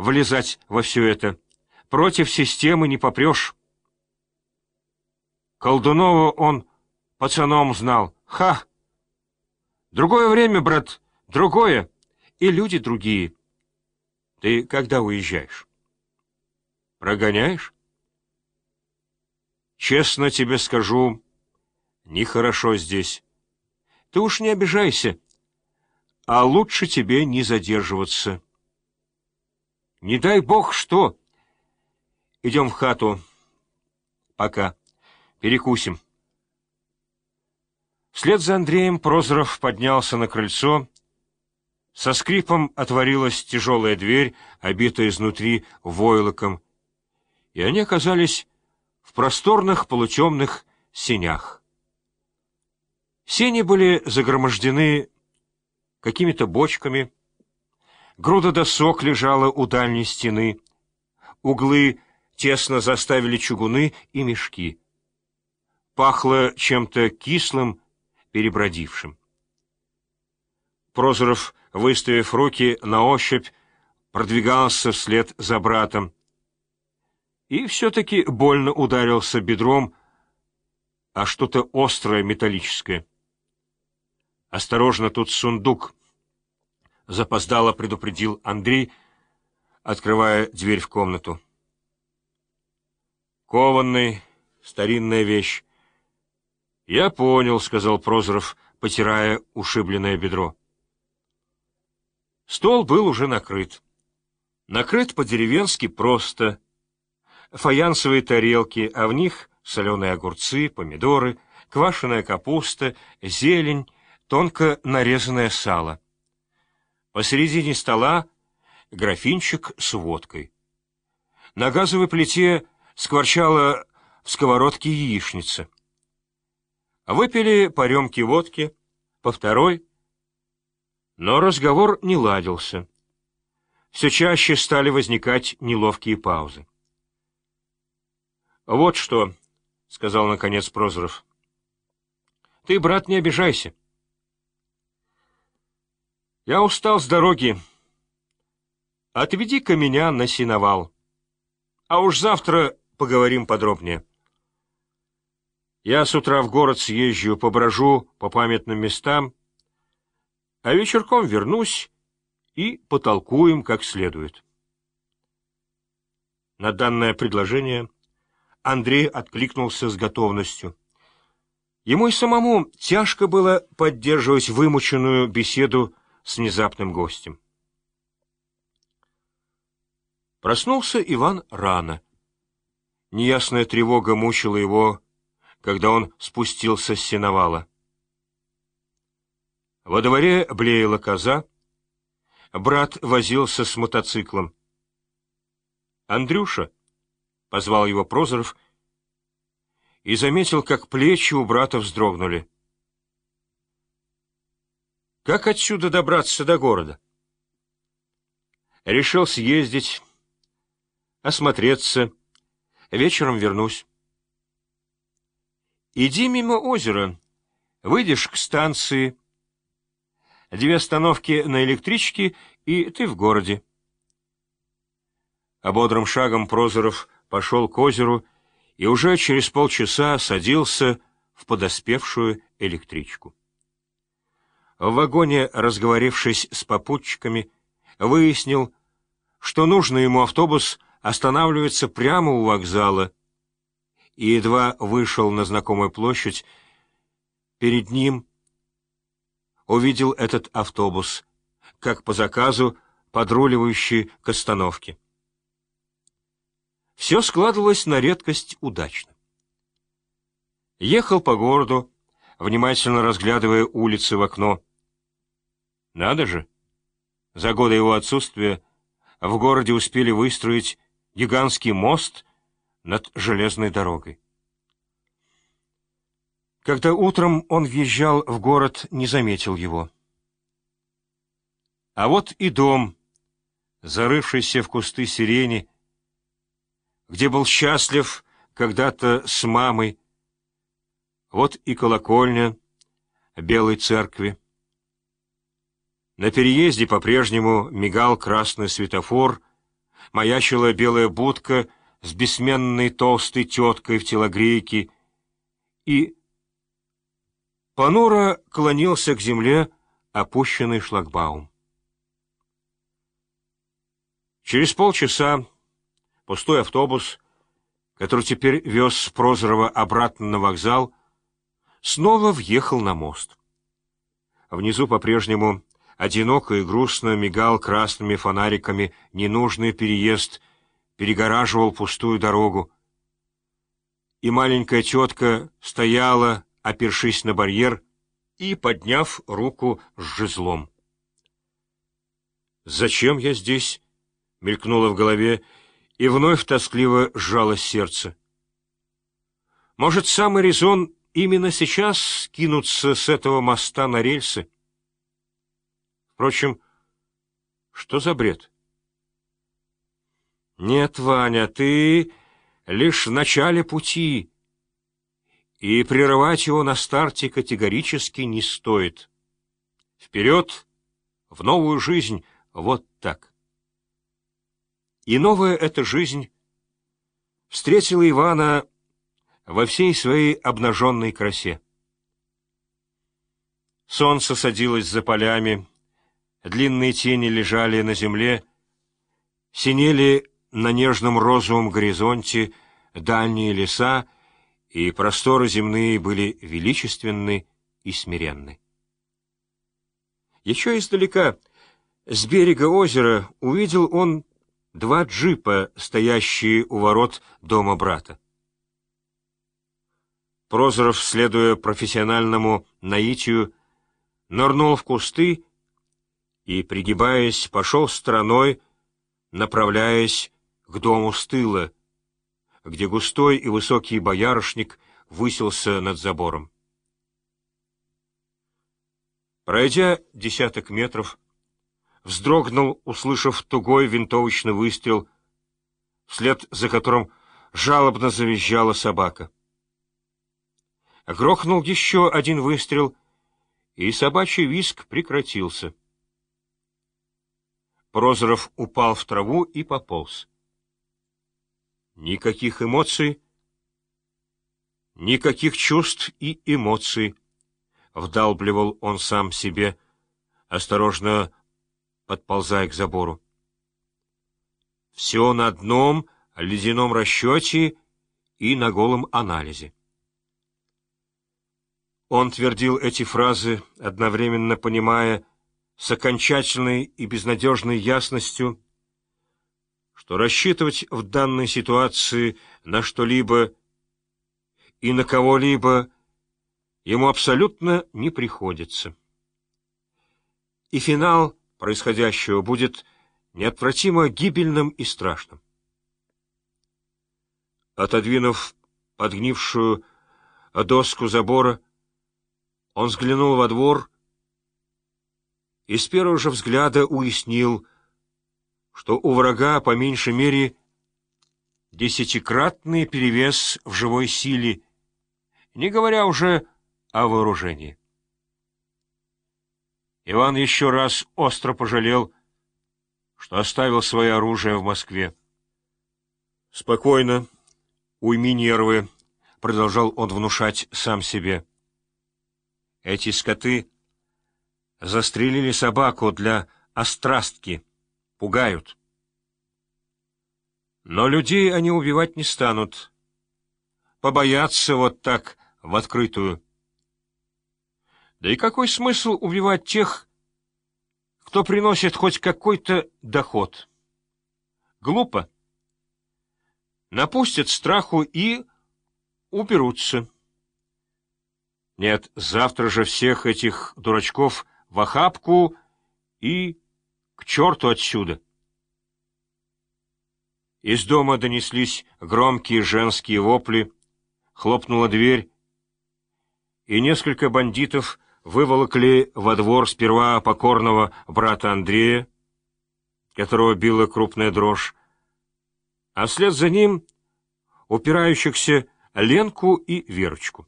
влезать во все это. Против системы не попрешь. Колдунова он пацаном знал. Ха! Другое время, брат, другое, и люди другие. Ты когда уезжаешь? Прогоняешь? Честно тебе скажу, нехорошо здесь. Ты уж не обижайся, а лучше тебе не задерживаться. Не дай бог что. Идем в хату. Пока. Перекусим. Вслед за Андреем Прозоров поднялся на крыльцо. Со скрипом отворилась тяжелая дверь, обитая изнутри войлоком, и они оказались в просторных полутемных сенях. Сени были загромождены какими-то бочками, груда досок лежала у дальней стены, углы тесно заставили чугуны и мешки. Пахло чем-то кислым, перебродившим. Прозоров, выставив руки на ощупь, продвигался вслед за братом и все-таки больно ударился бедром а что-то острое металлическое. «Осторожно, тут сундук!» — запоздало предупредил Андрей, открывая дверь в комнату. «Кованный, старинная вещь». «Я понял», — сказал Прозоров, потирая ушибленное бедро. Стол был уже накрыт. Накрыт по-деревенски просто — фаянсовые тарелки, а в них соленые огурцы, помидоры, квашеная капуста, зелень, тонко нарезанное сало. Посередине стола графинчик с водкой. На газовой плите скворчала в сковородке яичница. Выпили по рюмке водки, по второй, но разговор не ладился. Все чаще стали возникать неловкие паузы. «Вот что», — сказал наконец Прозоров. «Ты, брат, не обижайся. Я устал с дороги. Отведи-ка меня на синовал. А уж завтра поговорим подробнее. Я с утра в город съезжу, поброжу по памятным местам, а вечерком вернусь и потолкуем как следует». На данное предложение Андрей откликнулся с готовностью. Ему и самому тяжко было поддерживать вымученную беседу с внезапным гостем. Проснулся Иван рано. Неясная тревога мучила его, когда он спустился с сеновала. Во дворе блеяла коза, брат возился с мотоциклом. «Андрюша!» — позвал его Прозоров и заметил, как плечи у брата вздрогнули. «Как отсюда добраться до города?» «Решил съездить, осмотреться, вечером вернусь». «Иди мимо озера, выйдешь к станции, две остановки на электричке, и ты в городе». А бодрым шагом Прозоров — пошел к озеру и уже через полчаса садился в подоспевшую электричку. В вагоне, разговорившись с попутчиками, выяснил, что нужный ему автобус останавливается прямо у вокзала, и едва вышел на знакомую площадь, перед ним увидел этот автобус, как по заказу подруливающий к остановке. Все складывалось на редкость удачно. Ехал по городу, внимательно разглядывая улицы в окно. Надо же! За годы его отсутствия в городе успели выстроить гигантский мост над железной дорогой. Когда утром он въезжал в город, не заметил его. А вот и дом, зарывшийся в кусты сирени, где был счастлив когда-то с мамой. Вот и колокольня Белой Церкви. На переезде по-прежнему мигал красный светофор, маячила белая будка с бессменной толстой теткой в телогрейке, и понуро клонился к земле опущенный шлагбаум. Через полчаса пустой автобус, который теперь вез Прозорова обратно на вокзал, снова въехал на мост. Внизу по-прежнему одиноко и грустно мигал красными фонариками ненужный переезд, перегораживал пустую дорогу. И маленькая тетка стояла, опершись на барьер и подняв руку с жезлом. «Зачем я здесь?» — мелькнуло в голове, и вновь тоскливо сжалось сердце. «Может, самый резон именно сейчас скинуться с этого моста на рельсы?» Впрочем, что за бред? Нет, Ваня, ты лишь в начале пути, и прерывать его на старте категорически не стоит. Вперед, в новую жизнь, вот так. И новая эта жизнь встретила Ивана во всей своей обнаженной красе. Солнце садилось за полями, длинные тени лежали на земле, синели на нежном розовом горизонте дальние леса, и просторы земные были величественны и смиренны. Еще издалека, с берега озера, увидел он два джипа, стоящие у ворот дома брата. Прозоров, следуя профессиональному наитию, нырнул в кусты и, пригибаясь, пошел стороной, направляясь к дому с тыла, где густой и высокий боярышник высился над забором. Пройдя десяток метров, вздрогнул, услышав тугой винтовочный выстрел, вслед за которым жалобно завизжала собака. Грохнул еще один выстрел, и собачий виск прекратился. Прозоров упал в траву и пополз. Никаких эмоций, никаких чувств и эмоций, вдалбливал он сам себе, осторожно подползая к забору. Все на одном ледяном расчете и на голом анализе. Он твердил эти фразы, одновременно понимая, с окончательной и безнадежной ясностью, что рассчитывать в данной ситуации на что-либо и на кого-либо ему абсолютно не приходится. И финал происходящего будет неотвратимо гибельным и страшным. Отодвинув подгнившую доску забора, он взглянул во двор и с первого же взгляда уяснил, что у врага, по меньшей мере, десятикратный перевес в живой силе, не говоря уже о вооружении. Иван еще раз остро пожалел, что оставил свое оружие в Москве. «Спокойно, уйми нервы», — продолжал он внушать сам себе. «Эти скоты...» Застрелили собаку для острастки. Пугают. Но людей они убивать не станут. Побоятся вот так в открытую. Да и какой смысл убивать тех, кто приносит хоть какой-то доход? Глупо. Напустят страху и уберутся. Нет, завтра же всех этих дурачков в охапку и к черту отсюда. Из дома донеслись громкие женские вопли, хлопнула дверь, и несколько бандитов выволокли во двор сперва покорного брата Андрея, которого била крупная дрожь, а вслед за ним упирающихся Ленку и Верочку.